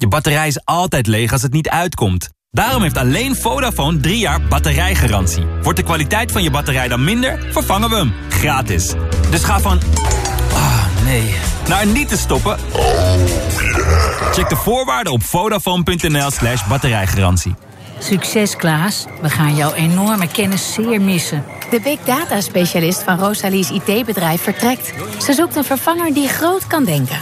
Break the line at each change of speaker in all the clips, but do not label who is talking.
Je batterij is altijd leeg als het niet uitkomt. Daarom heeft alleen Vodafone 3 jaar batterijgarantie. Wordt de kwaliteit van je batterij dan minder, vervangen we hem. Gratis. Dus ga van... Ah, nee. Naar niet te stoppen. Check de voorwaarden op vodafone.nl slash batterijgarantie.
Succes Klaas, we gaan jouw enorme kennis zeer missen.
De big data specialist van Rosalie's IT-bedrijf vertrekt. Ze zoekt een vervanger die groot kan denken.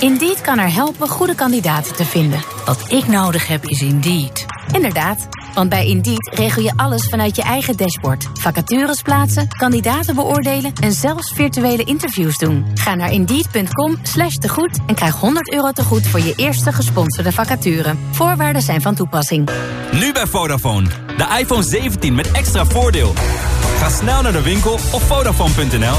Indeed kan haar helpen goede kandidaten te vinden.
Wat ik nodig heb is Indeed.
Inderdaad, want bij Indeed regel je alles vanuit je eigen dashboard. Vacatures plaatsen, kandidaten beoordelen en zelfs virtuele interviews doen. Ga naar indeed.com slash tegoed en krijg 100 euro tegoed voor je eerste gesponsorde vacature. Voorwaarden zijn van toepassing.
Nu bij Vodafone. De iPhone 17 met extra voordeel. Ga snel naar de winkel of Vodafone.nl.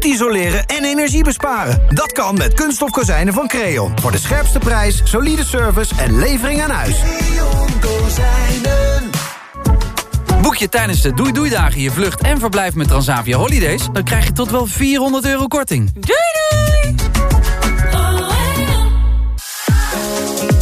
Goed isoleren en energie besparen. Dat kan met kunststof kozijnen van Creon. Voor de scherpste prijs, solide service en levering aan huis.
Boek je tijdens de Doei Doei Dagen je vlucht en verblijf met Transavia Holidays... dan krijg je tot wel 400 euro korting. Doei doei!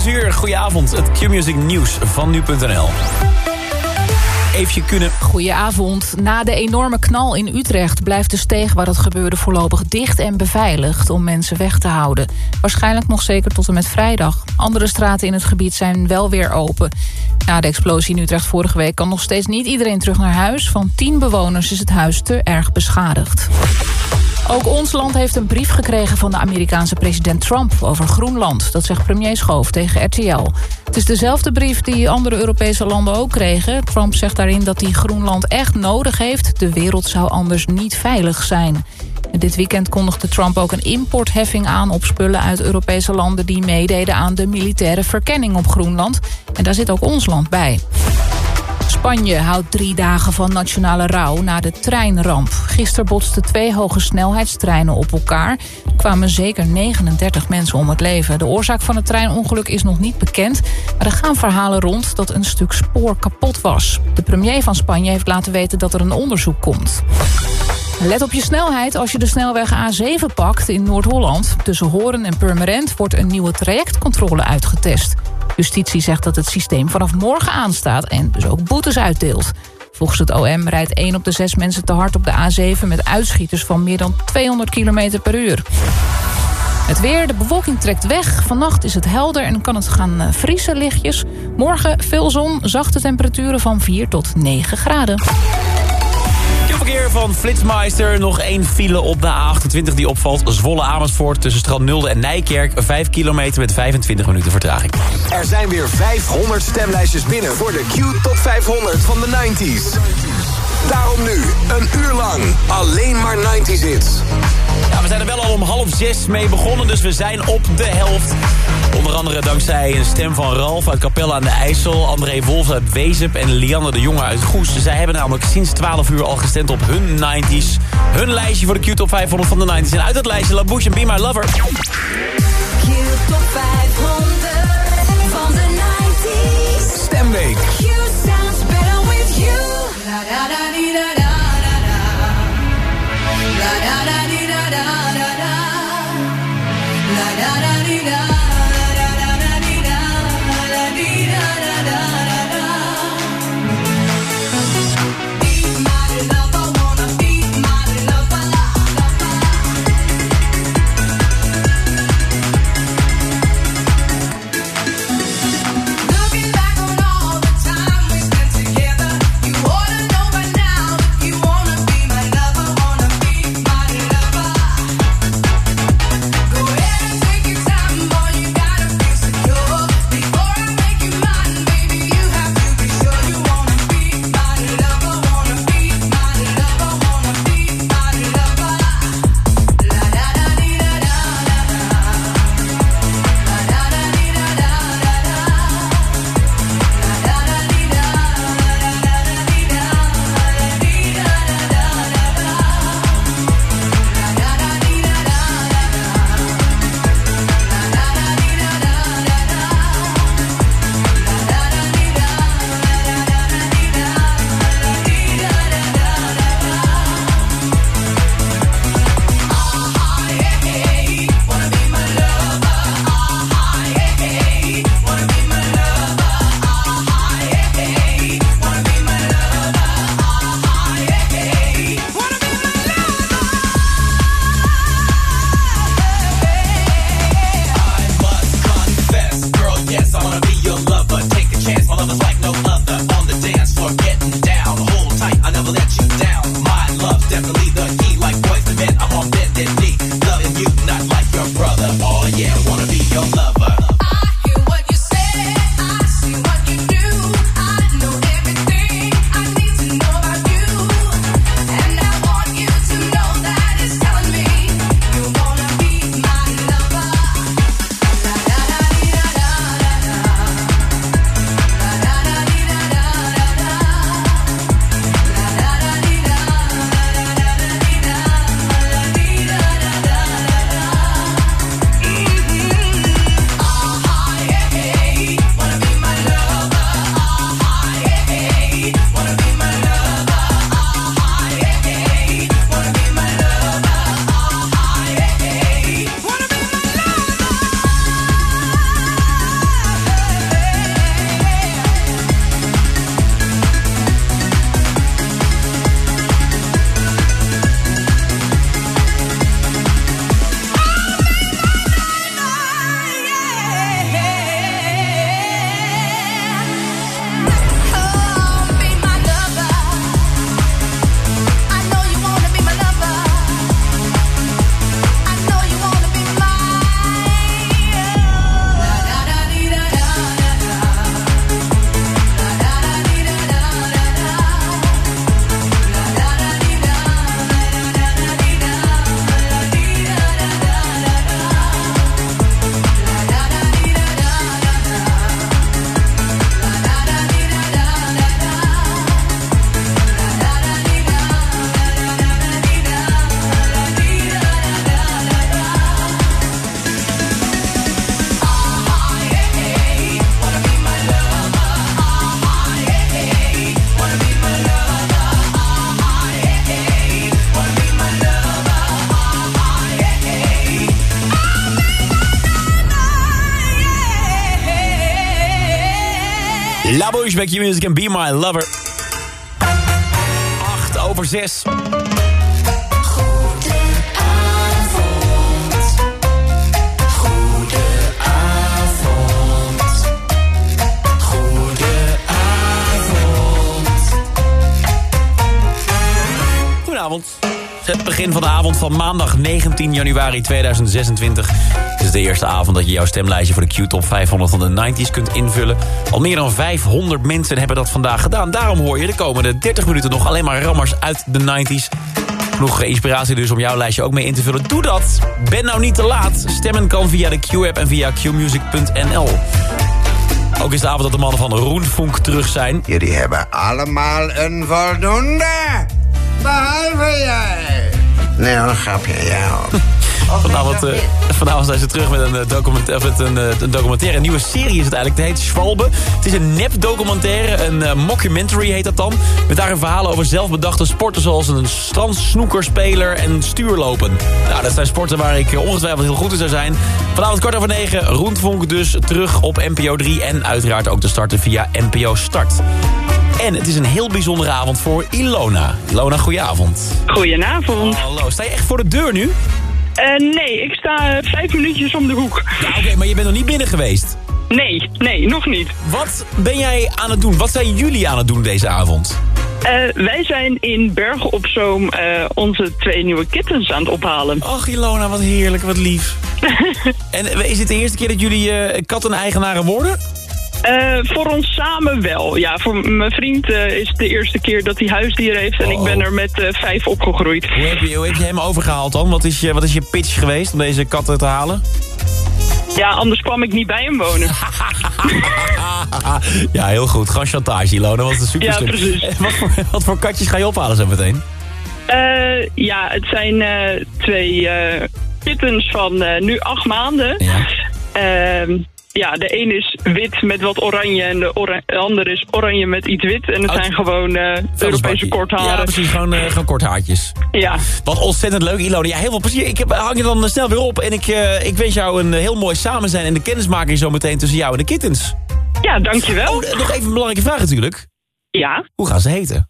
6 uur, goedenavond. Het Q-Music Nieuws van nu.nl. Even kunnen.
Goedenavond. Na de enorme knal in Utrecht blijft de steeg waar het gebeurde voorlopig dicht en beveiligd om mensen weg te houden. Waarschijnlijk nog zeker tot en met vrijdag. Andere straten in het gebied zijn wel weer open. Na de explosie in Utrecht vorige week kan nog steeds niet iedereen terug naar huis. Van 10 bewoners is het huis te erg beschadigd. Ook ons land heeft een brief gekregen van de Amerikaanse president Trump over Groenland. Dat zegt premier Schoof tegen RTL. Het is dezelfde brief die andere Europese landen ook kregen. Trump zegt daarin dat hij Groenland echt nodig heeft. De wereld zou anders niet veilig zijn. Dit weekend kondigde Trump ook een importheffing aan op spullen uit Europese landen die meededen aan de militaire verkenning op Groenland. En daar zit ook ons land bij. Spanje houdt drie dagen van nationale rouw na de treinramp. Gisteren botsten twee hoge snelheidstreinen op elkaar. Er kwamen zeker 39 mensen om het leven. De oorzaak van het treinongeluk is nog niet bekend. Maar er gaan verhalen rond dat een stuk spoor kapot was. De premier van Spanje heeft laten weten dat er een onderzoek komt. Let op je snelheid als je de snelweg A7 pakt in Noord-Holland. Tussen Horen en Purmerend wordt een nieuwe trajectcontrole uitgetest. Justitie zegt dat het systeem vanaf morgen aanstaat en dus ook boetes uitdeelt. Volgens het OM rijdt 1 op de 6 mensen te hard op de A7... met uitschieters van meer dan 200 km per uur. Het weer, de bewolking trekt weg. Vannacht is het helder en kan het gaan eh, vriezen lichtjes. Morgen veel zon, zachte temperaturen van 4 tot 9 graden.
Verkeer van Flitsmeister. Nog één file op de A28 die opvalt. Zwolle Amersfoort tussen Strand Nulde en Nijkerk. 5 kilometer met 25 minuten vertraging.
Er zijn weer 500 stemlijstjes binnen voor de Q Top 500 van de 90s. Daarom nu, een uur lang, alleen maar 90s hits.
We zijn er wel al om half zes mee begonnen, dus we zijn op de helft. Onder andere dankzij een stem van Ralf uit Capelle aan de IJssel... André Wolf uit Wezep en Lianne de Jonge uit Goes. Zij hebben namelijk sinds 12 uur al gestemd op hun 90s. Hun lijstje voor de Q-top 500 van de 90s. En uit dat lijstje La Bouche en Be My Lover.
Q-top 500
Bouche bij Q-Music en Be My Lover. 8 over 6. Goedenavond. Het begin van de avond van maandag 19 januari 2026. Het is de eerste avond dat je jouw stemlijstje voor de Q-top 500 van de 90s kunt invullen. Al meer dan 500 mensen hebben dat vandaag gedaan. Daarom hoor je de komende 30 minuten nog alleen maar rammers uit de 90s. Genoeg inspiratie dus om jouw lijstje ook mee in te vullen. Doe dat! Ben nou niet te laat. Stemmen kan via de Q-app en via qmusic.nl. Ook is de avond dat de mannen van Roenfunk terug zijn.
Jullie hebben allemaal een voldoende. Behalve jij. Nee hoor, grapje.
Vanavond, eh, vanavond zijn ze terug met een, eh, document, met een, eh, een documentaire. Een nieuwe serie is het eigenlijk. Het heet Schwalbe. Het is een nep-documentaire. Een mockumentary heet dat dan. Met daarin verhalen over zelfbedachte sporten... zoals een strandsnoekerspeler en stuurlopen. Nou, dat zijn sporten waar ik ongetwijfeld heel goed in zou zijn. Vanavond kwart over negen. Roentvonk dus terug op NPO 3. En uiteraard ook te starten via NPO Start. En het is een heel bijzondere avond voor Ilona. Ilona, goedenavond.
Goedenavond.
Hallo, sta je echt voor de deur nu?
Eh, nee, ik sta eh, vijf minuutjes om de hoek.
Ja, oké, maar je bent nog niet binnen geweest.
Nee, nee, nog niet.
Wat ben jij aan het doen? Wat zijn jullie aan het doen deze avond?
Eh, wij zijn in Bergen op Zoom onze twee nieuwe kittens aan het ophalen.
Ach, Ilona, wat heerlijk, wat lief. en is het de eerste keer dat jullie katten-eigenaren worden?
Eh, voor ons samen wel. Ja, voor mijn vriend eh, is het de eerste keer dat hij huisdieren heeft. En ik ben er met eh, vijf opgegroeid.
Hoe heb, je, hoe heb je hem overgehaald dan? Wat is, je, wat is je pitch geweest om deze katten te halen?
Ja, anders kwam ik niet bij hem wonen.
ja, heel goed. Gewoon chantage, Ilona. Wat een super
Ja, precies.
Wat voor, wat voor katjes ga je ophalen zo meteen?
Ja, het zijn twee kittens van nu acht maanden.
Ja.
Ja, de een is wit met wat oranje en de, ora- andere is oranje met iets wit. En het
Oh,
zijn gewoon eh, Europese kortharen.
Ja, precies. Gewoon, eh, gewoon kort haartjes.
Ja.
Wat ontzettend leuk, Ilona. Ja, heel veel plezier. Ik heb, hang je dan eh, snel weer op. En ik, ik wens jou een heel mooi samen zijn en de kennismaking zo meteen tussen jou en de kittens.
Ja, dankjewel.
Oh, nog even een belangrijke vraag natuurlijk.
Ja.
Hoe gaan ze heten?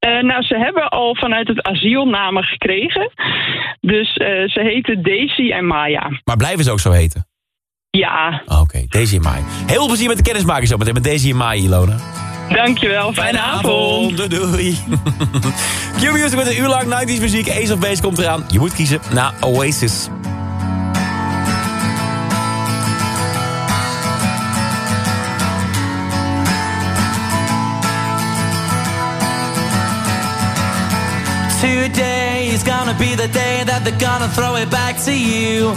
Nou, ze hebben al vanuit het asiel namen gekregen. Dus ze heten Daisy en Maya.
Maar blijven ze ook zo heten?
Ja,
Oké, Daisy en Mai. Heel veel plezier met de kennismaking zo meteen met Daisy en Mai, Ilona.
dankjewel. Fijne, avond.
Doei doei. Q-Music met een uur lang 90s muziek. Ace of Base komt eraan. Je moet kiezen na Oasis.
Today is gonna be the day that they're gonna throw it back to you.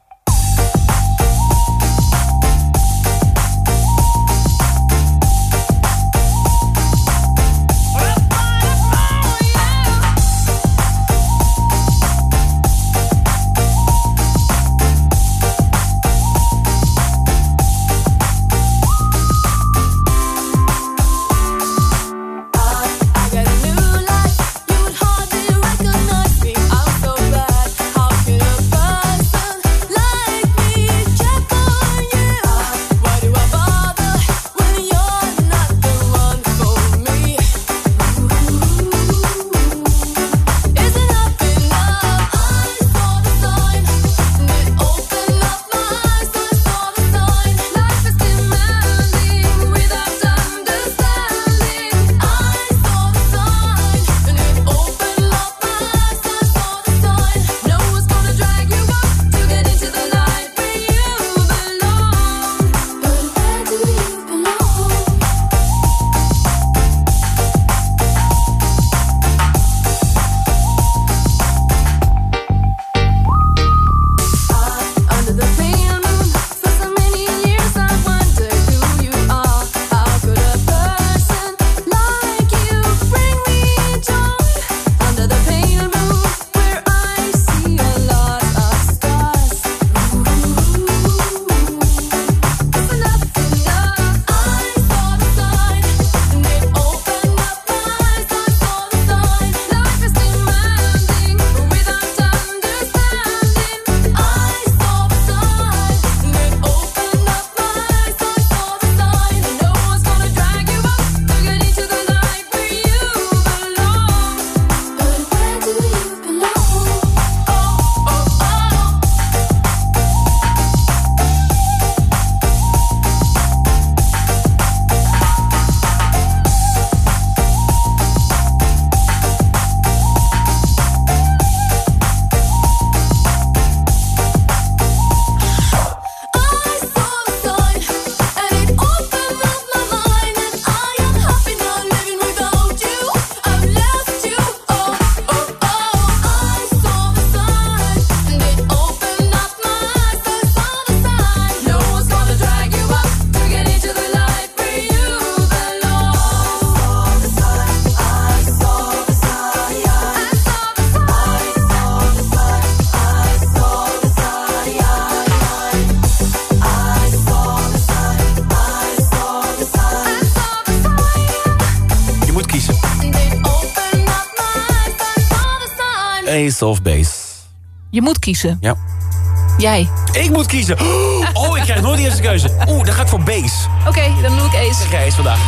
Ace of Base.
Je moet kiezen.
Ja.
Jij.
Ik moet kiezen. Oh, ik krijg nooit de eerste keuze. Oeh, dan ga ik voor Base.
Oké, dan doe ik Ace.
Ik Ace vandaag.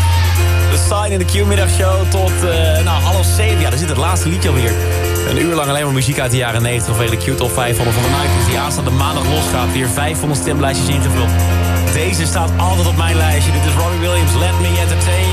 De Sign in de Q-middagshow tot uh, nou, half zeven. Ja, daar zit het laatste liedje alweer. Een uur lang alleen maar muziek uit de jaren 90 vanwege de Q-top 500 van de Nike. Die aanstaande maandag losgaat. Weer 500 stemlijstjes ingevuld. Deze staat altijd op mijn lijstje. Dit is Robbie Williams. Let me entertain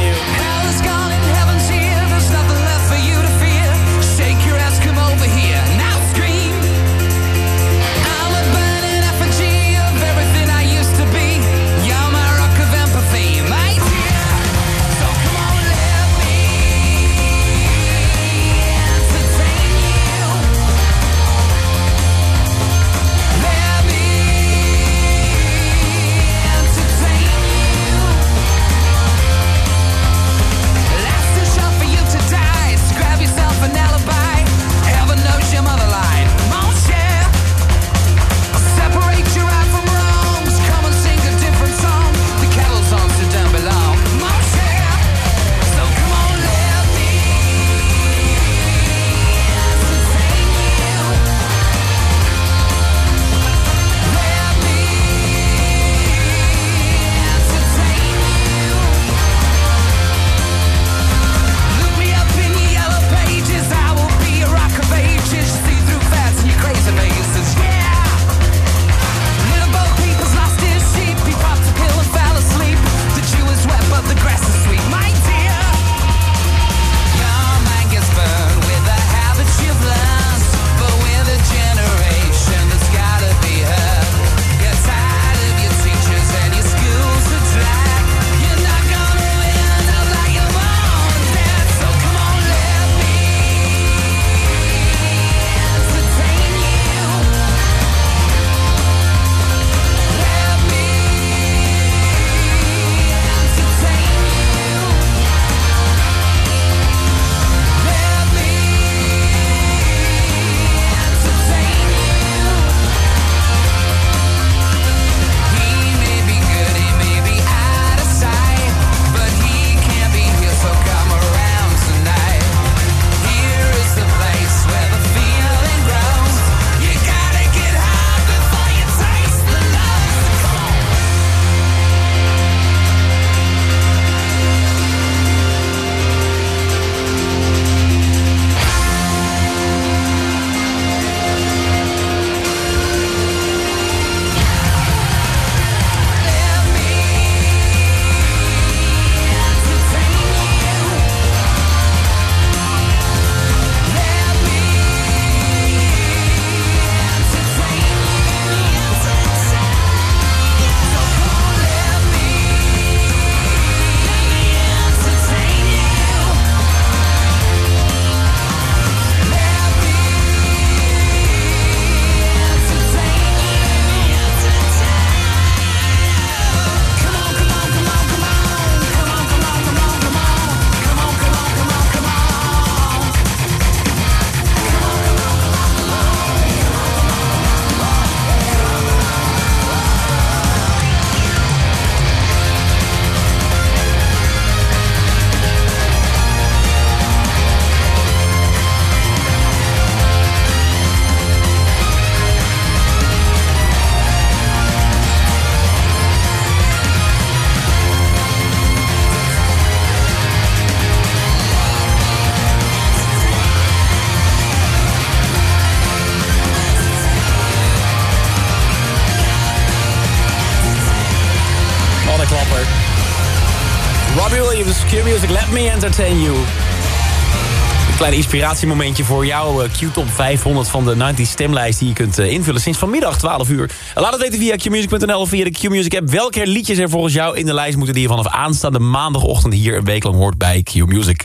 Entertain You.
Een klein inspiratiemomentje voor jouw eh, Q-top 500 van de 90 stemlijst... die je kunt eh, invullen sinds vanmiddag 12 uur. En Laat het weten via qmusic.nl of via de Q-Music app... welke liedjes er volgens jou in de lijst moeten... die je vanaf aanstaande maandagochtend hier een week lang hoort bij Q-Music.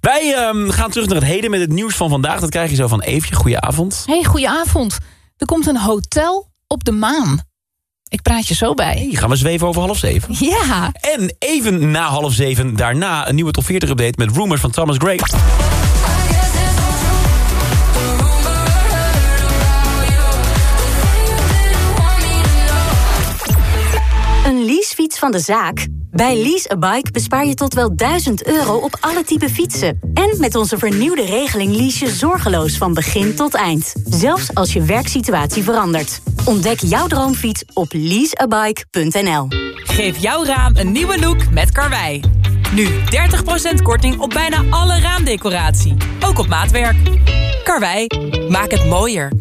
Wij ehm, gaan terug naar het heden met het nieuws van vandaag. Dat krijg je zo van Eefje. Goedenavond.
Hey, goedenavond. Er komt een hotel op de maan. Ik praat je zo bij.
Hey, gaan we zweven over half zeven?
Ja.
En even na half zeven daarna een nieuwe top 40 update... met Rumors van Thomas Gray.
Een leasefiets van de zaak? Bij Lease a Bike bespaar je tot wel 1000 euro op alle type fietsen. En met onze vernieuwde regeling lease je zorgeloos van begin tot eind. Zelfs als je werksituatie verandert. Ontdek jouw droomfiets op leaseabike.nl.
Geef jouw raam een nieuwe look met Karwei. Nu 30% korting op bijna alle raamdecoratie. Ook op maatwerk. Karwei, maak het mooier.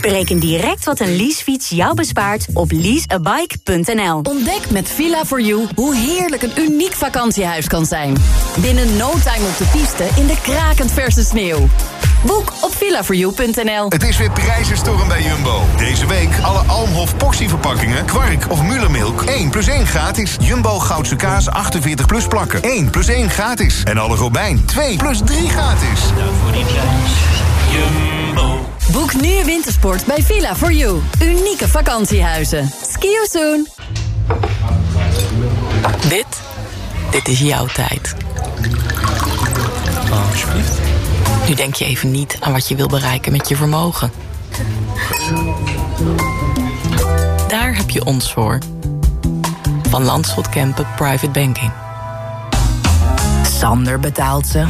Bereken direct wat een leasefiets jou bespaart op leaseabike.nl.
Ontdek met Villa4You hoe heerlijk een uniek vakantiehuis kan zijn. Binnen no time op de piste in de krakend verse sneeuw. Boek op villa4you.nl.
Het is weer prijzenstorm bij Jumbo. Deze week alle Almhof portieverpakkingen, kwark of Mullermilk. 1 plus 1 gratis. Jumbo Goudse kaas 48 plus plakken. 1 plus 1 gratis. En alle Robijn 2 plus 3 gratis. Voor die prijs.
Jumbo. Boek nu wintersport bij Villa4You. Unieke vakantiehuizen. Ski you soon.
Dit, dit is jouw tijd.
Oh, alsjeblieft.
Nu denk je even niet aan wat je wil bereiken met je vermogen. Daar heb je ons voor. Van Landschot Kempen Private Banking.
Sander betaalt ze.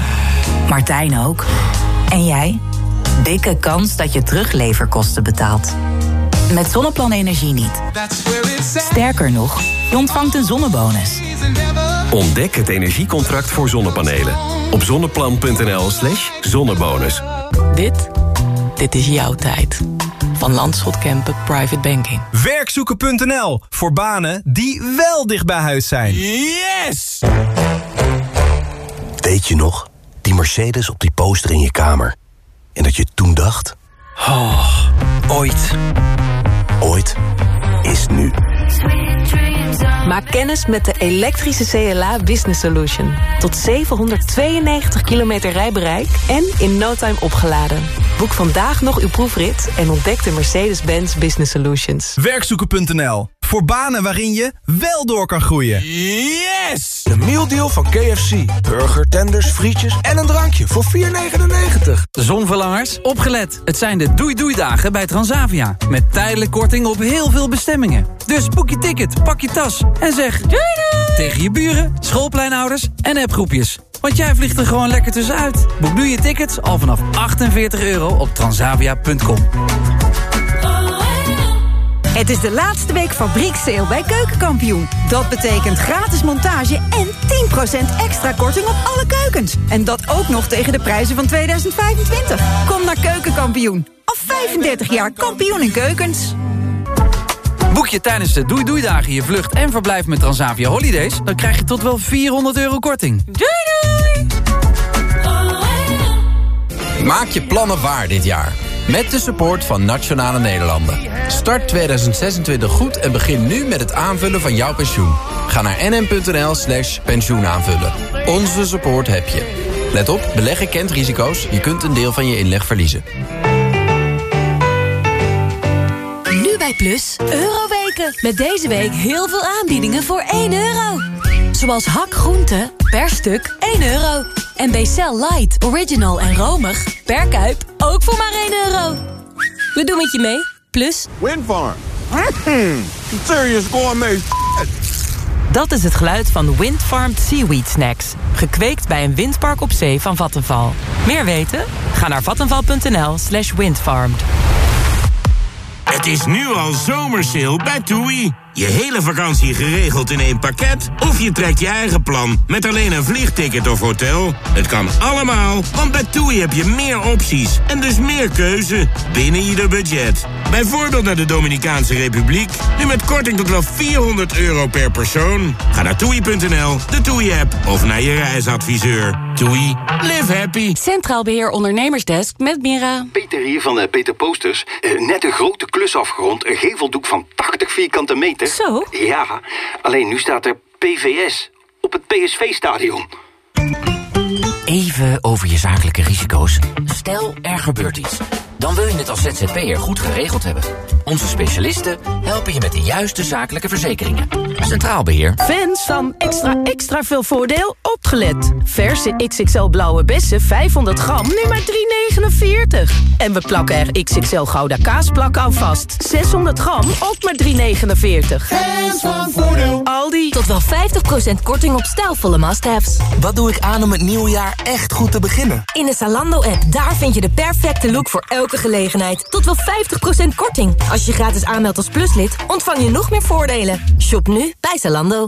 Martijn ook. En jij? Dikke kans dat je terugleverkosten betaalt. Met Zonneplan Energie niet. Sterker nog, je ontvangt een zonnebonus.
Ontdek het energiecontract voor zonnepanelen. Op zonneplan.nl slash zonnebonus.
Dit, dit is jouw tijd. Van Landschot Kempen Private Banking.
Werkzoeken.nl voor banen die wel dicht bij huis zijn.
Yes!
Weet je nog? Die Mercedes op die poster in je kamer. En dat je toen dacht...
Oh, ooit.
Ooit is nu.
Maak kennis met de elektrische CLA Business Solution. Tot 792 kilometer rijbereik en in no time opgeladen. Boek vandaag nog uw proefrit en ontdek de Mercedes-Benz Business Solutions.
Werkzoeken.nl voor banen waarin je wel door kan groeien.
Yes!
De mealdeal van KFC. Burger, tenders, frietjes en een drankje voor 4,99.
Zonverlangers, opgelet. Het zijn de doei-doei-dagen bij Transavia. Met tijdelijk korting op heel veel bestemmingen. Dus boek je ticket, pak je tas en zeg... Doei doei! Tegen je buren, schoolpleinouders en appgroepjes. Want jij vliegt er gewoon lekker tussenuit. Boek nu je tickets al vanaf 48 euro op transavia.com.
Het is de laatste week fabrieksteel bij Keukenkampioen. Dat betekent gratis montage en 10% extra korting op alle keukens. En dat ook nog tegen de prijzen van 2025. Kom naar Keukenkampioen. Al 35 jaar kampioen in keukens.
Boek je tijdens de Doei Doei Dagen je vlucht en verblijf met Transavia Holidays... dan krijg je tot wel 400 euro korting.
Doei doei!
Maak je plannen waar dit jaar. Met de support van Nationale Nederlanden. Start 2026 goed en begin nu met het aanvullen van jouw pensioen. Ga naar nm.nl slash pensioenaanvullen. Onze support heb je. Let op, beleggen kent risico's. Je kunt een deel van je inleg verliezen.
Bij Plus, Euroweken. Met deze week heel veel aanbiedingen voor 1 euro. Zoals hak groente, per stuk 1 euro. En Becel Light, Original en Romig, per kuip ook voor maar 1 euro. We doen met je mee, Plus.
Windfarm. Mm, serious gourmet
Dat is het geluid van Windfarmed Seaweed Snacks. Gekweekt bij een windpark op zee van Vattenval. Meer weten? Ga naar vattenval.nl slash windfarmed.
Het is nu al zomersale bij TUI. Je hele vakantie geregeld in één pakket? Of je trekt je eigen plan met alleen een vliegticket of hotel? Het kan allemaal, want bij TUI heb je meer opties en dus meer keuze binnen ieder budget. Bijvoorbeeld naar de Dominicaanse Republiek, nu met korting tot wel 400 euro per persoon. Ga naar toei.nl, de TUI-app of naar je reisadviseur. TUI, live happy.
Centraal Beheer Ondernemersdesk met Mira.
Peter hier van eh, Peter Posters. Eh, net een grote klus afgerond. Een geveldoek van 80 vierkante meter.
Zo?
Ja, alleen nu staat er PVS op het PSV-stadion.
Even over je zakelijke risico's. Stel, er gebeurt iets. Dan wil je het als ZZP'er goed geregeld hebben. Onze specialisten helpen je met de juiste zakelijke verzekeringen. Centraal Beheer.
Fans van extra extra veel voordeel opgelet. Verse XXL blauwe bessen 500 gram nu maar 3,49. En we plakken er XXL gouda kaasplak aan vast. 600 gram ook maar 3,49.
Fans van voordeel.
Aldi.
Tot wel 50% korting op stijlvolle must-haves.
Wat doe ik aan om het nieuwe jaar echt goed te beginnen?
In de Zalando-app, daar vind je de perfecte look voor elke gelegenheid. Tot wel 50% korting. Als je gratis aanmeldt als pluslid, ontvang je nog meer voordelen. Shop nu bij Zalando.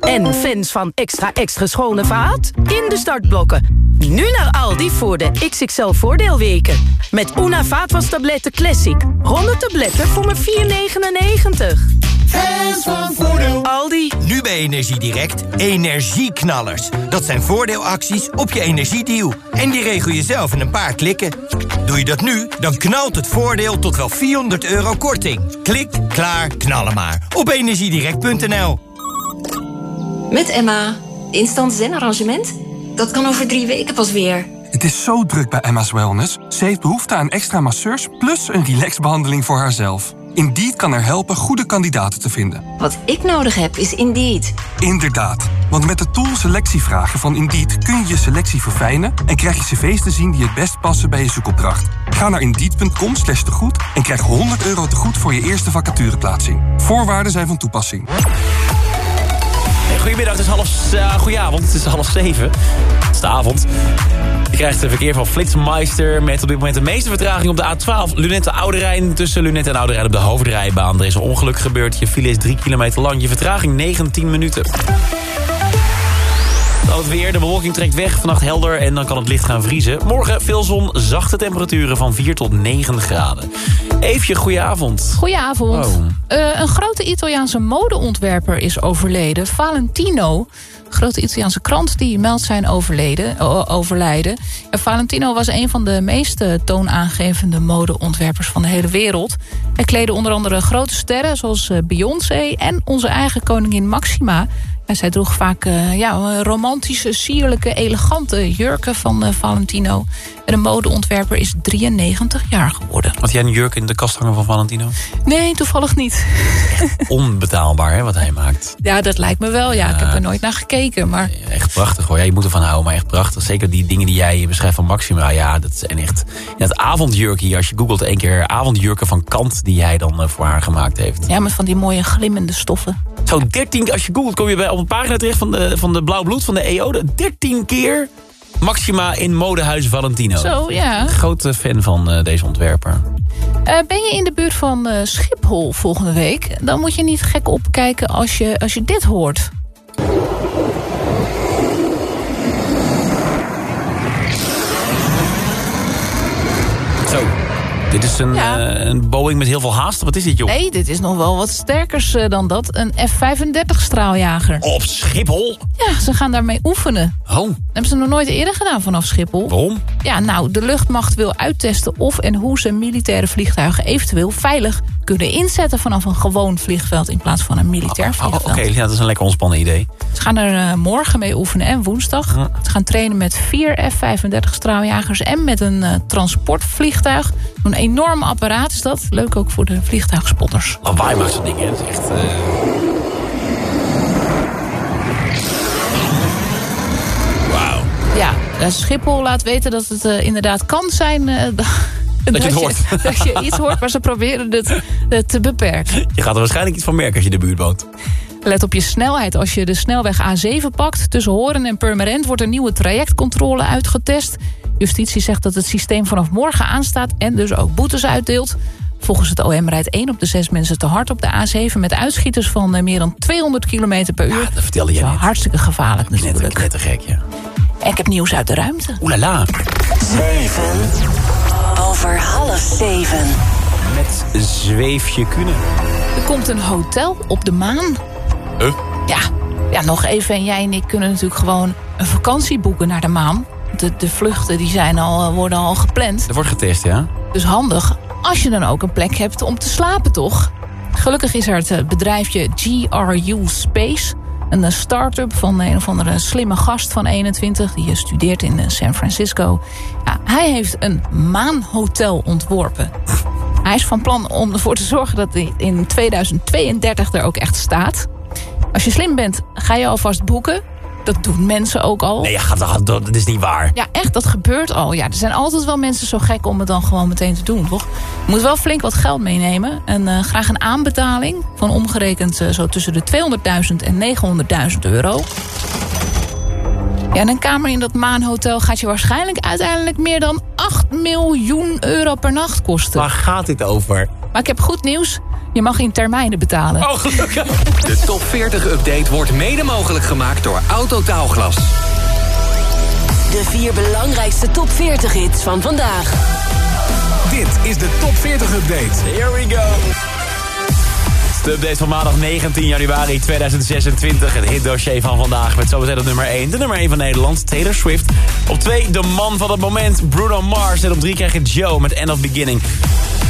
En fans van extra extra schone vaat? In de startblokken. Nu naar Aldi voor de XXL voordeelweken. Met Una vaatwastabletten Classic. 100 tabletten voor maar 4,99.
Fans van voordeel.
Aldi.
Nu bij Energiedirect, energieknallers. Dat zijn voordeelacties op je energiedeal. En die regel je zelf in een paar klikken. Doe je dat nu, dan knalt het voordeel tot wel 400 euro korting. Klik, klaar, knallen maar. Op energiedirect.nl
Met Emma. Instant zen-arrangement? Dat kan over drie weken pas weer.
Het is zo druk bij Emma's Wellness. Ze heeft behoefte aan extra masseurs plus een relaxbehandeling voor haarzelf. Indeed kan er helpen goede kandidaten te vinden.
Wat ik nodig heb is Indeed.
Inderdaad, want met de tool selectievragen van Indeed kun je je selectie verfijnen en krijg je cv's te zien die het best passen bij je zoekopdracht. Ga naar indeed.com slash tegoed en krijg 100 euro tegoed voor je eerste vacatureplaatsing. Voorwaarden zijn van toepassing.
Goedemiddag, het is half... Uh, goedenavond, het is half zeven. Het is de avond. Je krijgt het verkeer van Flitsmeister... met op dit moment de meeste vertraging op de A12. Lunette Oude Rijn tussen Lunette en Oude Rijn op de hoofdrijbaan. Er is een ongeluk gebeurd. Je file is drie kilometer lang. Je vertraging 19 minuten. Dan weer. De bewolking trekt weg. Vannacht helder en dan kan het licht gaan vriezen. Morgen veel zon, zachte temperaturen van 4 tot 9 graden. Eefje, goedenavond.
Goedenavond.
Oh.
Eh, een grote Italiaanse modeontwerper is overleden. Valentino. Een grote Italiaanse krant die meldt zijn overleden, overlijden. En Valentino was een van de meest toonaangevende modeontwerpers van de hele wereld. Hij kleedde onder andere grote sterren zoals eh, Beyoncé en onze eigen koningin Maxima. En zij droeg vaak eh, ja, romantische, sierlijke, elegante jurken van eh, Valentino. En de modeontwerper is 93 jaar geworden.
Had jij een jurk in de kast hangen van Valentino?
Nee, toevallig niet.
Onbetaalbaar, hè, wat hij maakt.
Ja, dat lijkt me wel. Ja, ik heb er nooit naar gekeken. Maar
Echt prachtig hoor. Ja, je moet ervan houden, maar echt prachtig. Zeker die dingen die jij beschrijft van Maxima. Ja, dat zijn echt... Het avondjurkje, als je googelt één keer avondjurken van Kant... die hij dan eh, voor haar gemaakt heeft.
ja, met van die mooie glimmende stoffen.
Zo 13 als je googelt kom je bij, op een pagina terecht van de, van de Blauw Bloed, van de EO. De 13 keer Maxima in Modehuis Valentino.
Zo, ja.
Grote fan van eh, deze ontwerper.
Eh, ben je in de buurt van eh, Schiphol volgende week? Dan moet je niet gek opkijken als je, als je dit hoort.
Zo. Dit is een,
Ja.
eh, een Boeing met heel veel haast. Wat is dit, joh?
Nee, dit is nog wel wat sterkers eh, dan dat. Een F-35 straaljager.
Op Schiphol?
Ja, ze gaan daarmee oefenen.
Oh,
Dat hebben ze nog nooit eerder gedaan vanaf Schiphol.
waarom?
Ja, nou, de luchtmacht wil uittesten of en hoe ze militaire vliegtuigen eventueel veilig kunnen inzetten vanaf een gewoon vliegveld in plaats van een militair
Oh,
vliegveld.
Oké, ja, dat is een lekker ontspannen idee.
Ze gaan er eh, morgen mee oefenen en woensdag. Ze gaan trainen met vier F-35 straaljagers en met een transportvliegtuig. Een enorm apparaat is dat. Leuk ook voor de vliegtuigspotters.
Lawaai maakt zo'n ding, hè. Dat is echt... eh, Wauw.
Ja, eh, Schiphol laat weten dat het eh, inderdaad kan zijn... dat,
je het hoort.
dat je iets hoort, maar ze proberen het te beperken.
Je gaat er waarschijnlijk iets van merken als je in de buurt woont.
Let op je snelheid. Als je de snelweg A7 pakt, tussen Horen en Purmerend... wordt een nieuwe trajectcontrole uitgetest. Justitie zegt dat het systeem vanaf morgen aanstaat... en dus ook boetes uitdeelt. Volgens het OM rijdt 1 op de 6 mensen te hard op de A7... met uitschieters van eh, meer dan 200 km per uur.
dat vertelde je net.
Hartstikke gevaarlijk natuurlijk.
Net te gek, ja.
En ik heb nieuws uit de ruimte.
Oelala.
7 over half 7.
Met zweefje kunnen.
Er komt een hotel op de maan.
Huh?
Ja, ja, nog even. En jij en ik kunnen natuurlijk gewoon een vakantie boeken naar de maan. De, de vluchten die zijn al, eh, worden al gepland.
Er wordt getest, ja?
Dus handig als je dan ook een plek hebt om te slapen, toch? Gelukkig is er het eh, bedrijfje GRU Space. Een eh, start-up van een of andere slimme gast van 21... die studeert in San Francisco. Ja, hij heeft een maanhotel ontworpen. Hij is van plan om ervoor te zorgen dat hij in 2032 er ook echt staat. Als je slim bent, ga je alvast boeken. Dat doen mensen ook al.
Nee, ja, dat, dat, dat is niet waar.
Ja, echt, dat gebeurt al. Ja, er zijn altijd wel mensen zo gek om het dan gewoon meteen te doen, toch? Je moet wel flink wat geld meenemen. En eh, graag een aanbetaling van omgerekend eh, zo tussen de 200.000 en 900.000 euro. Ja, en een kamer in dat maanhotel gaat je waarschijnlijk uiteindelijk meer dan 8 miljoen euro per nacht kosten.
Waar gaat dit over?
Maar ik heb goed nieuws. Je mag in termijnen betalen.
Oh, gelukkig.
De top 40 update wordt mede mogelijk gemaakt door Autotaalglas.
De vier belangrijkste top 40 hits van vandaag.
Dit is de top 40 update.
Here we go. De update van maandag 19 januari 2026. Het hitdossier van vandaag met zometeen op nummer 1. De nummer 1 van Nederland, Taylor Swift. Op 2 de man van het moment, Bruno Mars. En op 3 krijg je Joe met End of Beginning.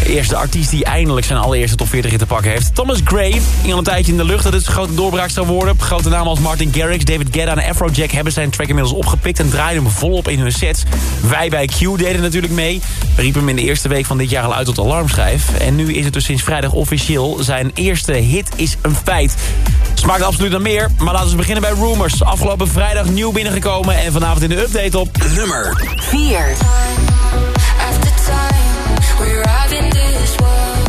De eerste artiest die eindelijk zijn allereerste top 40 in te pakken heeft. Thomas Gray, ging al een tijdje in de lucht dat het een grote doorbraak zou worden. Grote namen als Martin Garrix, David Guetta en Afrojack hebben zijn track inmiddels opgepikt... en draaiden hem volop in hun sets. Wij bij Q deden natuurlijk mee. We riepen hem in de eerste week van dit jaar al uit tot alarmschijf. En nu is het dus sinds vrijdag officieel. Zijn eerste hit is een feit. Smaakt absoluut naar meer, maar laten we beginnen bij Rumors. Afgelopen vrijdag nieuw binnengekomen en vanavond in de update op...
Nummer
4.
After time, we arrive in this world.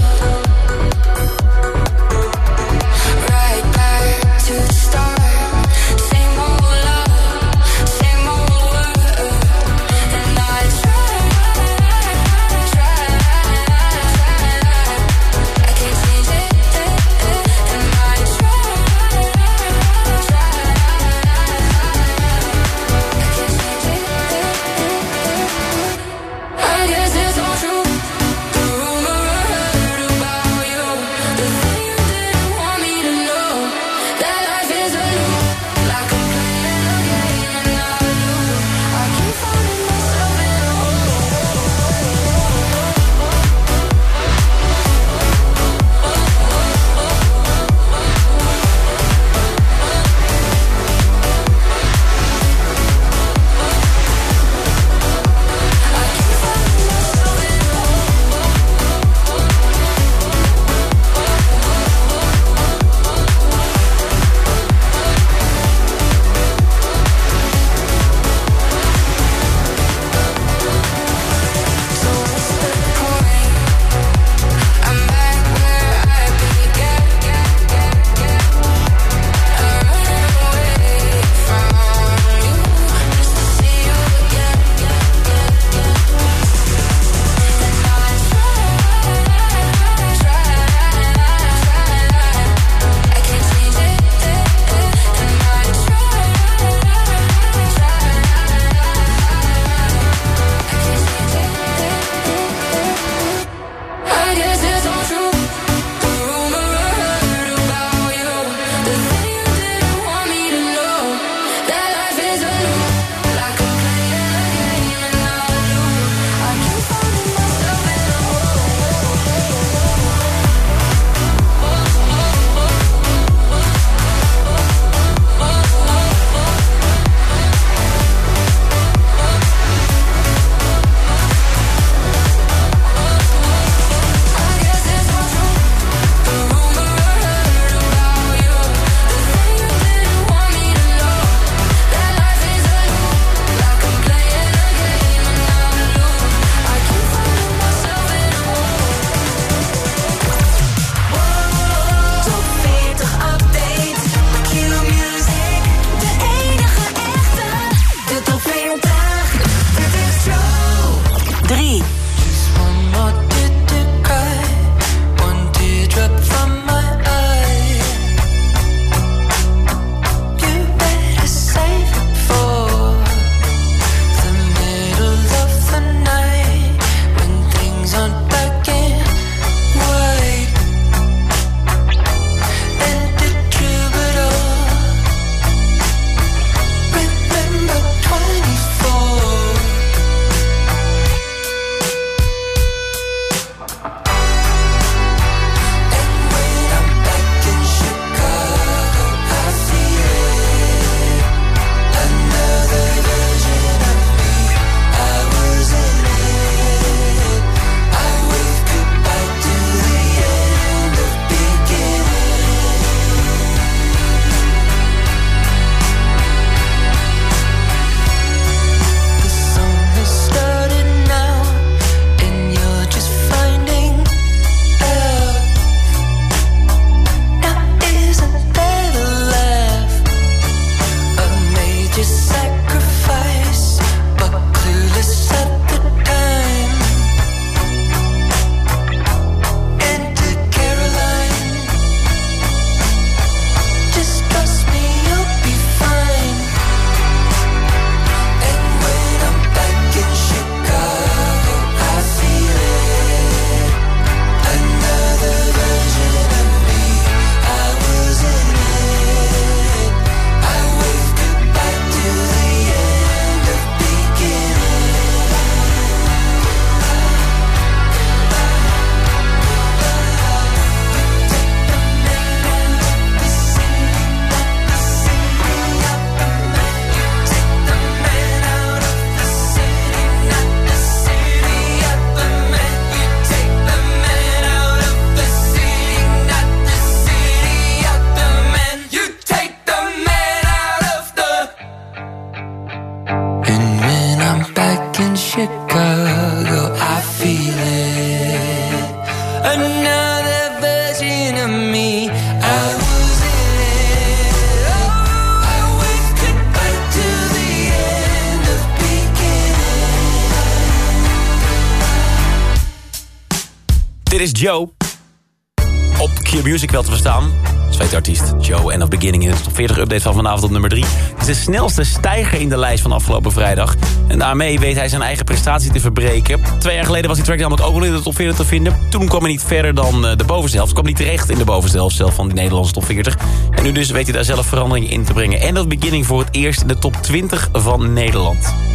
Update van vanavond op nummer 3. Het is de snelste stijger in de lijst van afgelopen vrijdag. En daarmee weet hij zijn eigen prestatie te verbreken. Twee jaar geleden was die track namelijk ook al in de top 40 te vinden. Toen kwam hij niet verder dan eh, de bovenste helft. kwam niet terecht in de bovenste helft zelf van die Nederlandse top 40. En nu dus weet hij daar zelf verandering in te brengen. En dat Beginning voor het eerst in de top 20 van Nederland.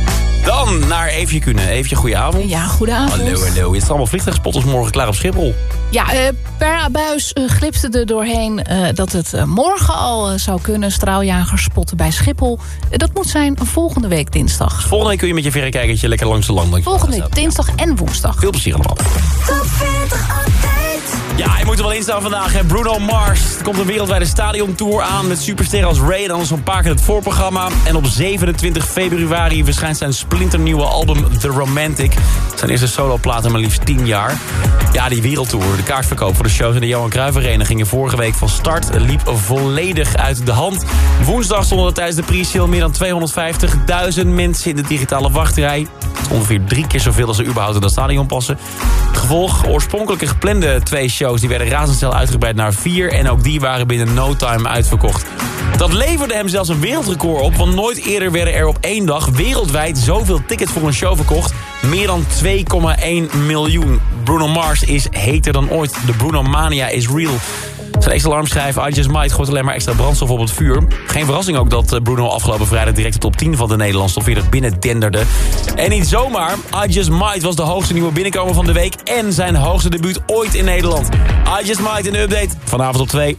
Dan naar Eefje Kunnen. Eefje, goedenavond.
Ja, goedenavond.
Hallo, hallo. Je is allemaal vliegtuigspotters morgen klaar op Schiphol.
Ja, eh, per abuis eh, glipte er doorheen eh, dat het eh, morgen al zou kunnen. Straaljagers spotten bij Schiphol. Dat moet zijn volgende week dinsdag.
Volgende week kun je met je verrekijkertje lekker langs de land.
Volgende week dinsdag en woensdag.
Veel plezier allemaal. Ja, hij moet er wel in staan vandaag. Hè. Bruno Mars. Komt een wereldwijde stadiontour aan met supersterren als Ray. Dan zo'n paar keer het voorprogramma. En op 27 februari verschijnt zijn splinternieuwe album The Romantic. Zijn eerste soloplaat in maar liefst 10 jaar. Ja, die wereldtour. De kaartverkoop voor de shows in de Johan Cruijff Arena gingen vorige week van start. Liep volledig uit de hand. Woensdag stonden er tijdens de pre-sale meer dan 250.000 mensen in de digitale wachtrij. Ongeveer drie keer zoveel als er überhaupt in dat stadion passen. Gevolg, oorspronkelijke geplande twee shows... die werden razendsnel uitgebreid naar vier... en ook die waren binnen no time uitverkocht. Dat leverde hem zelfs een wereldrecord op... want nooit eerder werden er op één dag wereldwijd... zoveel tickets voor een show verkocht. Meer dan 2,1 miljoen. Bruno Mars is heter dan ooit. De Bruno Mania is real. Zijn alarmschijf I Just Might gooit alleen maar extra brandstof op het vuur. Geen verrassing ook dat eh, Bruno afgelopen vrijdag direct de top 10 van de Nederlandse top 40 binnen denderde. En niet zomaar, I Just Might was de hoogste nieuwe binnenkomer van de week... en zijn hoogste debuut ooit in Nederland. I Just Might de update, vanavond op 2.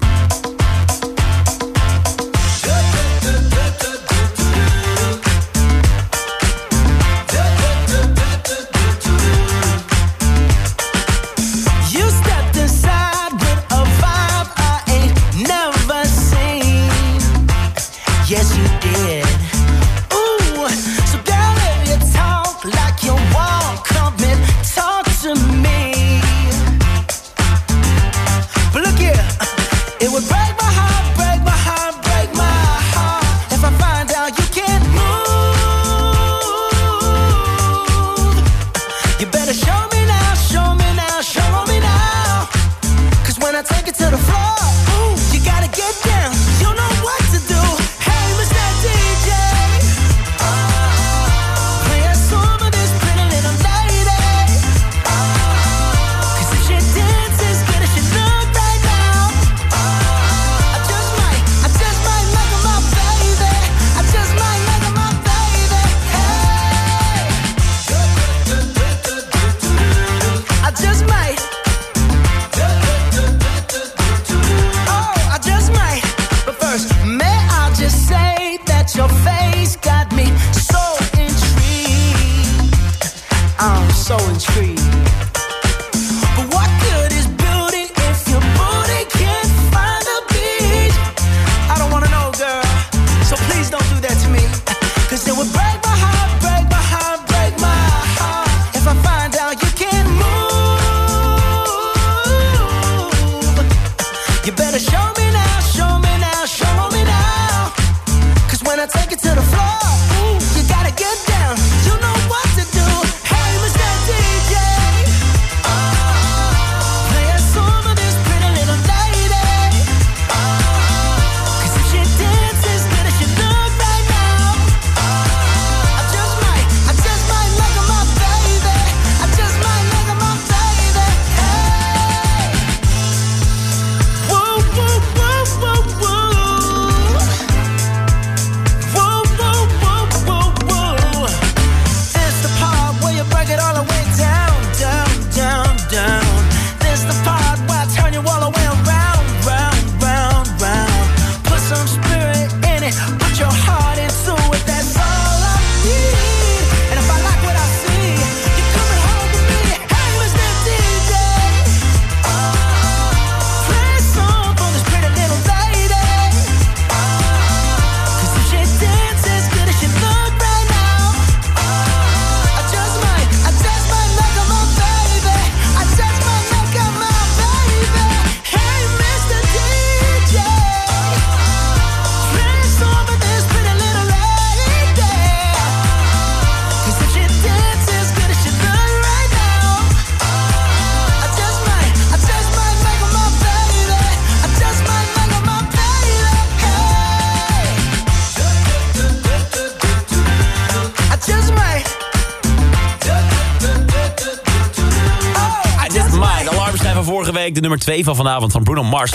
De nummer 2 van vanavond van Bruno Mars.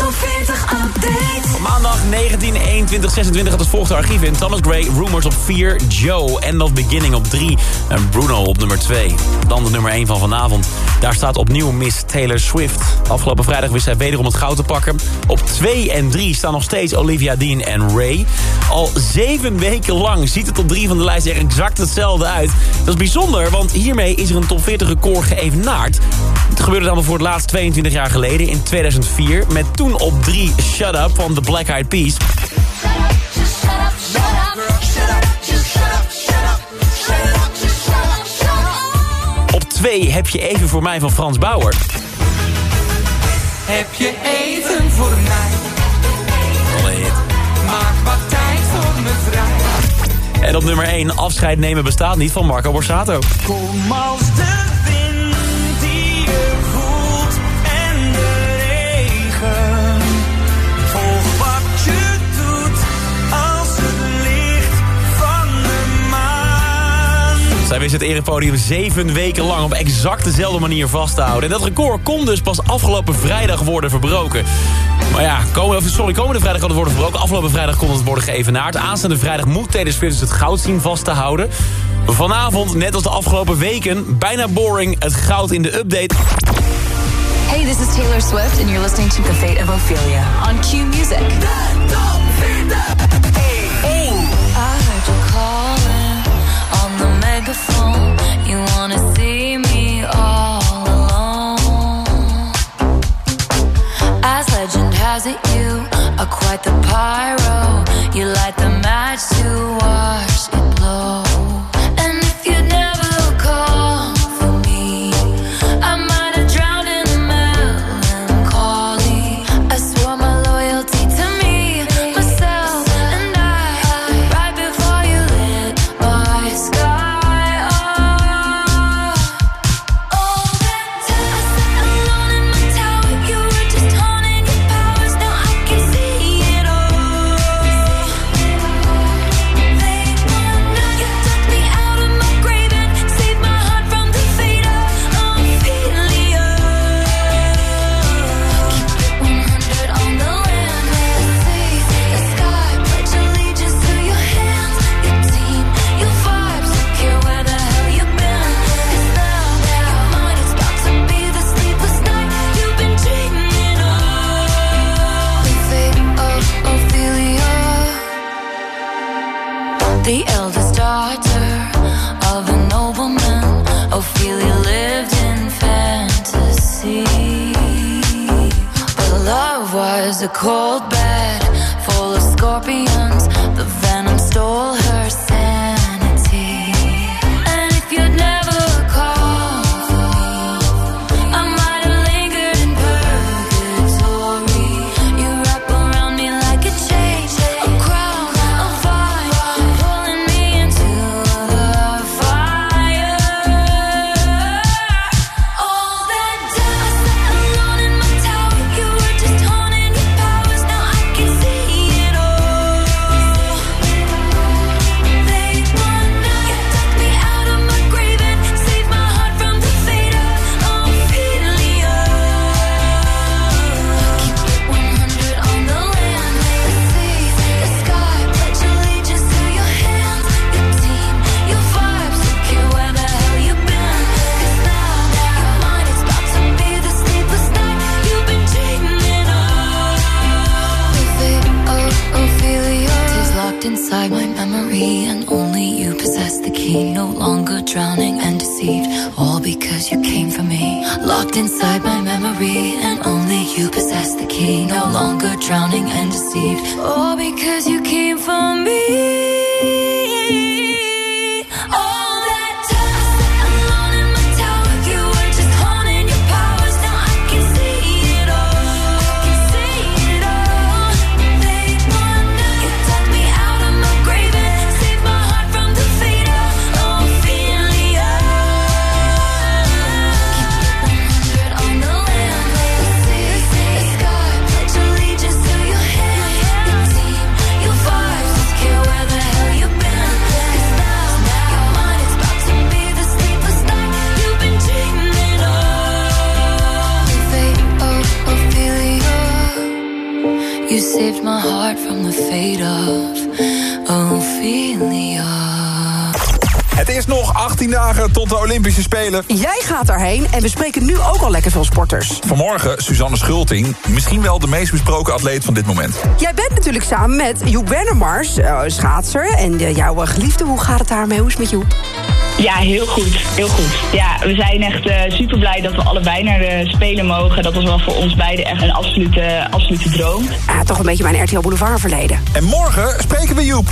Top 40 update.
Maandag 19, 21, 26 gaat het volgende archief in. Thomas Gray, Rumors op 4, Joe, End of Beginning op 3 en Bruno op nummer 2. Dan de nummer 1 van vanavond. Daar staat opnieuw Miss Taylor Swift. Afgelopen vrijdag wist zij wederom het goud te pakken. Op 2 en 3 staan nog steeds Olivia Dean en Ray. Al zeven weken lang ziet het op 3 van de lijst er exact hetzelfde uit. Dat is bijzonder, want hiermee is er een top 40 record geëvenaard. Het gebeurde dan voor het laatst 22 jaar geleden, in 2004... met toen op 3 Shut Up van The Black Eyed Peas. Op 2 heb je even voor mij van Frans Bauer.
Heb je even voor mij? Maak wat tijd voor me vrij.
En op nummer 1 afscheid nemen bestaat niet van Marco Borsato.
Kom als de
Zij wist het erepodium zeven weken lang op exact dezelfde manier vast te houden. En dat record kon dus pas afgelopen vrijdag worden verbroken. Maar ja, komende, sorry, komende vrijdag kan het worden verbroken. Afgelopen vrijdag kon het worden geëvenaard. Aanstaande vrijdag moet Taylor Swift dus het goud zien vast te houden. Vanavond, net als de afgelopen weken, bijna boring, het goud in de update.
Hey, this is Taylor Swift, and you're listening to The Fate of Ophelia on Q Music. Quite the pyro. You light the match to watch
daarheen en we spreken nu ook al lekker veel sporters.
Vanmorgen Suzanne Schulting, misschien wel de meest besproken atleet van dit moment.
Jij bent natuurlijk samen met Joep Wennemars, eh, schaatser. En eh, jouw eh, geliefde, hoe gaat het daarmee? Hoe is het met Joep?
Ja, heel goed. Heel goed. Ja, we zijn echt super blij dat we allebei naar de Spelen mogen. Dat was wel voor ons beiden echt een absolute, absolute droom.
Ah, toch een beetje mijn RTL Boulevard verleden.
En morgen spreken we Joep.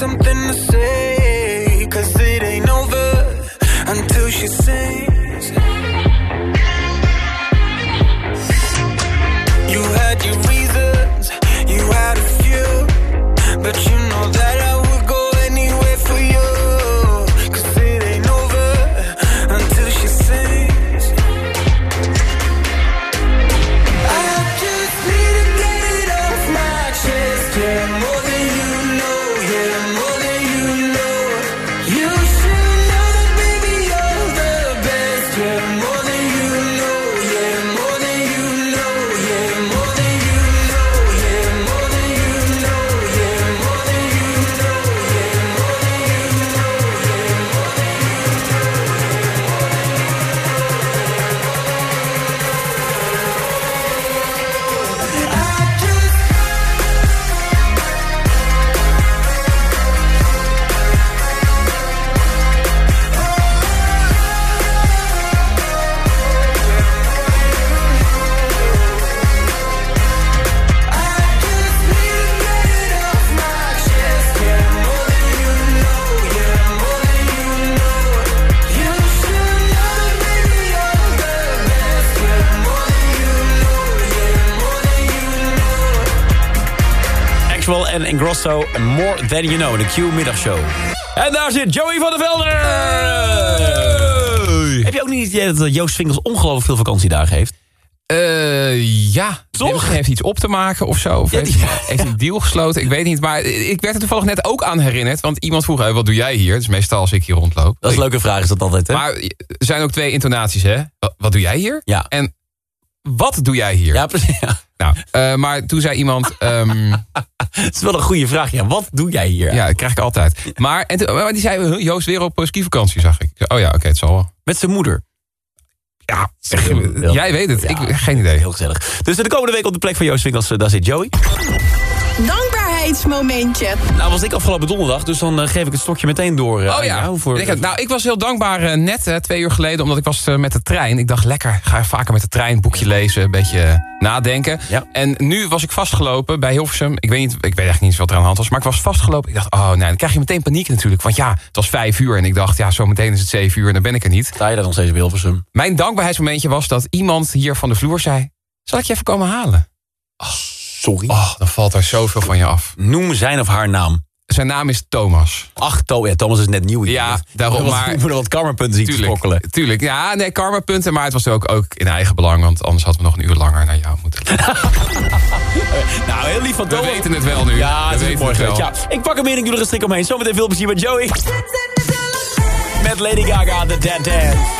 Something to say. Cause it ain't over until she sings.
Maxwell en More Than You Know, de Q-middagshow. En daar zit Joey van der Velder! Heb je ook niet het idee dat Joost Vinkels ongelooflijk veel vakantiedagen heeft?
Eh ja, toch? heeft iets op te maken of zo. Of heeft, heeft een deal gesloten, ik weet niet. Maar ik werd er toevallig net ook aan herinnerd. Want iemand vroeg, hey, wat doe jij hier? Dus meestal als ik hier rondloop.
Dat is een leuke vraag, is dat altijd, hè?
Maar er zijn ook twee intonaties, hè? Wat, wat doe jij hier?
Ja.
En wat doe jij hier?
Ja, precies. Ja.
Nou, eh, maar toen zei iemand... ehm,
Het is wel een goede vraag, ja. Wat doe jij hier?
ja, dat krijg ik altijd. Maar, en toen- maar die zei, huh, Joost weer op eh, skivakantie, zag ik. Oh ja, oké, het zal wel.
Met zijn moeder.
Ja, echt, jij weet het. ik geen idee.
Heel gezellig. Dus de komende week op de plek van Joost Vinkels, eh, daar zit Joey.
Dankbaarheidsmomentje.
Nou was ik afgelopen donderdag, dus dan eh, geef ik het stokje meteen door. eh,
Oh ja,
jou voor,
Ik had- nou ik was heel dankbaar eh, net twee uur geleden... omdat ik was met de trein. Ik dacht lekker, ga vaker met de trein, boekje lezen... een beetje nadenken. En nu was ik vastgelopen bij Hilversum. Ik weet, niet, ik weet eigenlijk niet wat er aan de hand was... maar ik was vastgelopen. Ik dacht, oh nee, dan krijg je meteen paniek natuurlijk. Want ja, het was vijf uur en ik dacht... ja, zo meteen is het zeven uur en dan ben ik er niet.
Sta je daar nog steeds bij Hilversum?
Mijn dankbaarheidsmomentje was dat iemand hier van de vloer zei... zal ik je even komen halen?
Sorry.
Oh, dan valt er zoveel van je af.
Noem zijn of haar naam.
zijn naam is Thomas.
Ach, to ja, Thomas is net nieuw hier.
Ja, daarom
er
maar...
wat- moet er wat karmapunten zien te
Tuurlijk,
sprokkelen.
Tuurlijk, ja, nee, karmapunten. Maar het was ook, ook in eigen belang. Want anders hadden we nog een uur langer naar jou moeten
Nou, heel lief van
We
Thomas.
weten het wel nu.
Ja,
We
het is
weten
mooi
het
geweest.
wel.
Ja, ik pak hem in en ik doe er een strik omheen. Zometeen veel plezier met Joey. Met Lady Gaga, de Dan Dan.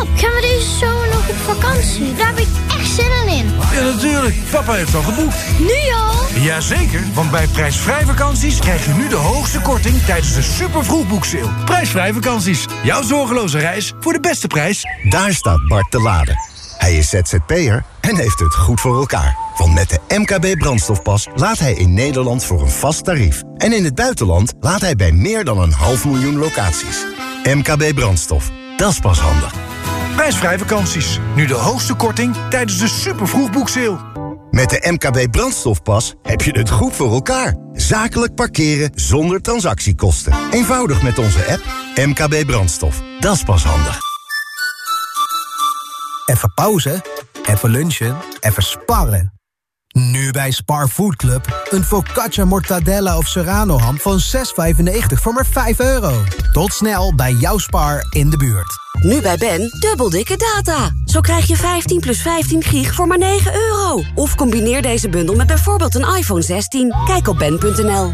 Pap, gaan we deze zomer nog op vakantie? Daar heb ik echt zin in.
Ja, natuurlijk. Papa heeft al geboekt.
Nu al?
Jazeker, want bij prijsvrij vakanties krijg je nu de hoogste korting tijdens de super vroegboekseil. Prijsvrij vakanties. Jouw zorgeloze reis voor de beste prijs.
Daar staat Bart te laden. Hij is ZZP'er en heeft het goed voor elkaar. Want met de MKB brandstofpas laat hij in Nederland voor een vast tarief. En in het buitenland laat hij bij meer dan een half miljoen locaties. MKB brandstof, dat is pas handig.
Prijsvrij vakanties. Nu de hoogste korting tijdens de super vroegboekseil.
Met de MKB brandstofpas heb je het goed voor elkaar. Zakelijk parkeren zonder transactiekosten. Eenvoudig met onze app MKB brandstof, dat is pas handig.
Even pauze, even lunchen, even sparren. Nu bij Spar Food Club. Een focaccia mortadella of serrano ham van 6,95 voor maar 5 euro. Tot snel bij jouw Spar in de buurt.
Nu bij Ben, dubbel dikke data. Zo krijg je 15 plus 15 gig voor maar 9 euro. Of combineer deze bundel met bijvoorbeeld een iPhone 16. Kijk op ben.nl.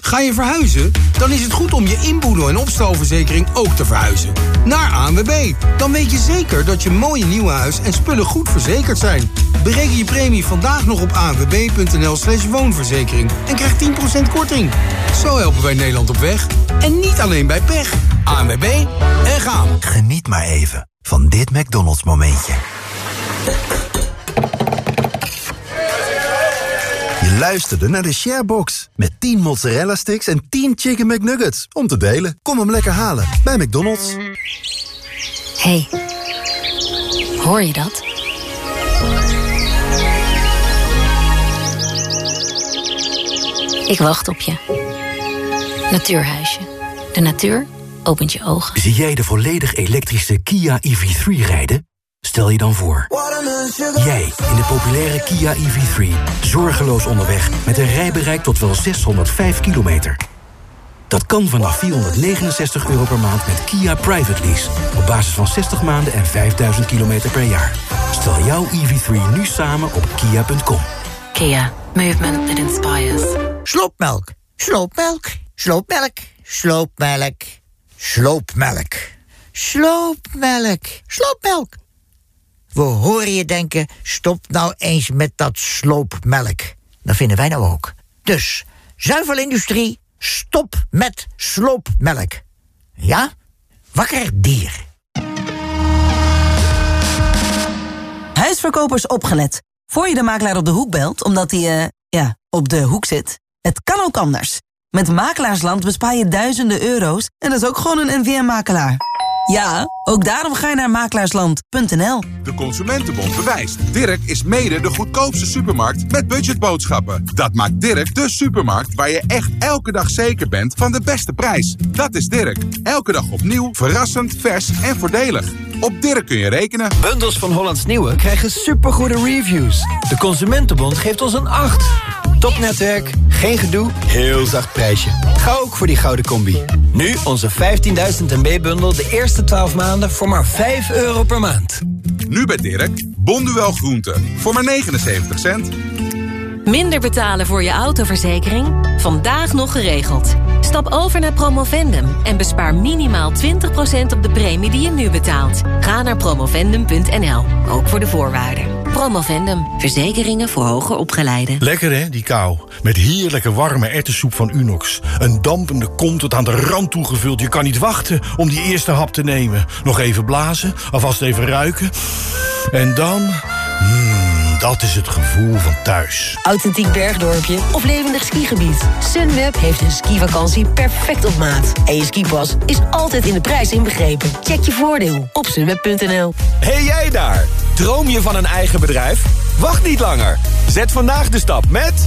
Ga je verhuizen? Dan is het goed om je inboedel- en opstalverzekering ook te verhuizen. Naar ANWB. Dan weet je zeker dat je mooie nieuwe huis en spullen goed verzekerd zijn. Bereken je premie vandaag nog op anwb.nl slash woonverzekering. En krijg 10% korting. Zo helpen wij Nederland op weg. En niet alleen bij pech. ANWB en gaan.
Geniet maar even van dit McDonald's momentje. Je luisterde naar de Sharebox. Met 10 mozzarella sticks en 10 chicken McNuggets. Om te delen. Kom hem lekker halen bij McDonald's.
hey, hoor je dat? Ik wacht op je. Natuurhuisje. De natuur opent je ogen.
Zie jij de volledig elektrische Kia EV3 rijden? Stel je dan voor. Jij in de populaire Kia EV3. Zorgeloos onderweg met een rijbereik tot wel 605 kilometer. Dat kan vanaf 469 euro per maand met Kia Private Lease. Op basis van 60 maanden en 5000 kilometer per jaar. Stel jouw EV3 nu samen op kia.com.
Kia. Movement that inspires.
Sloopmelk, sloopmelk, sloopmelk, sloopmelk, sloopmelk, sloopmelk, sloopmelk. We horen je denken, stop nou eens met dat sloopmelk. Dat vinden wij nou ook. Dus, zuivelindustrie, stop met sloopmelk. Ja? Wakker dier.
Huisverkopers opgelet. Voor je de makelaar op de hoek belt, omdat hij, eh, ja, op de hoek zit. Het kan ook anders. Met Makelaarsland bespaar je duizenden euro's en dat is ook gewoon een NVM-makelaar. Ja, ook daarom ga je naar makelaarsland.nl.
De Consumentenbond bewijst. Dirk is mede de goedkoopste supermarkt met budgetboodschappen. Dat maakt Dirk de supermarkt waar je echt elke dag zeker bent van de beste prijs. Dat is Dirk. Elke dag opnieuw, verrassend, vers en voordelig. Op Dirk kun je rekenen.
Bundels van Hollands Nieuwe krijgen supergoede reviews. De Consumentenbond geeft ons een 8. Topnetwerk, geen gedoe, heel zacht prijsje. Ga ook voor die gouden combi. Nu onze 15.000 MB-bundel de eerste 12 maanden voor maar 5 euro per maand.
Nu bij Dirk, Bonduel Groente. Voor maar 79 cent.
Minder betalen voor je autoverzekering? Vandaag nog geregeld. Stap over naar Promovendum en bespaar minimaal 20% op de premie die je nu betaalt. Ga naar promovendum.nl, ook voor de voorwaarden.
Promovendum. Verzekeringen voor hoger opgeleiden.
Lekker hè, die kou. Met heerlijke warme ertessoep van Unox. Een dampende kom tot aan de rand toegevuld. Je kan niet wachten om die eerste hap te nemen. Nog even blazen, alvast even ruiken. En dan... Dat is het gevoel van thuis.
Authentiek bergdorpje of levendig skigebied. Sunweb heeft een skivakantie perfect op maat. En je skipas is altijd in de prijs inbegrepen. Check je voordeel op sunweb.nl.
Hey jij daar! Droom je van een eigen bedrijf? Wacht niet langer. Zet vandaag de stap met...